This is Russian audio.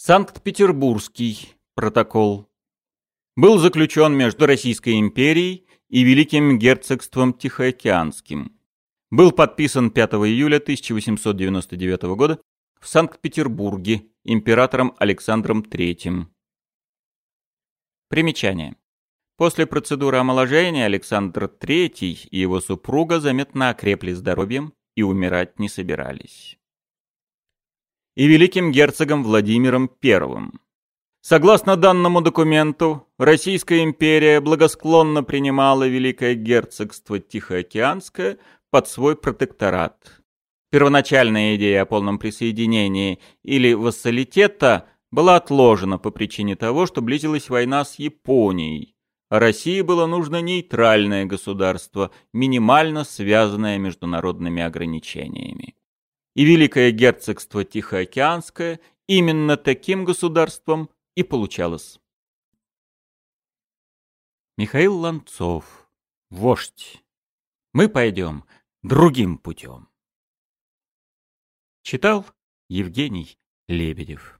Санкт-Петербургский протокол был заключен между Российской империей и Великим герцогством Тихоокеанским. Был подписан 5 июля 1899 года в Санкт-Петербурге императором Александром III. Примечание. После процедуры омоложения Александр III и его супруга заметно окрепли здоровьем и умирать не собирались. И великим герцогом Владимиром I. Согласно данному документу, Российская империя благосклонно принимала Великое герцогство Тихоокеанское под свой протекторат. Первоначальная идея о полном присоединении или вассалитета была отложена по причине того, что близилась война с Японией, а России было нужно нейтральное государство, минимально связанное международными ограничениями. И Великое герцогство Тихоокеанское именно таким государством и получалось. Михаил Ланцов, вождь. Мы пойдем другим путем. Читал Евгений Лебедев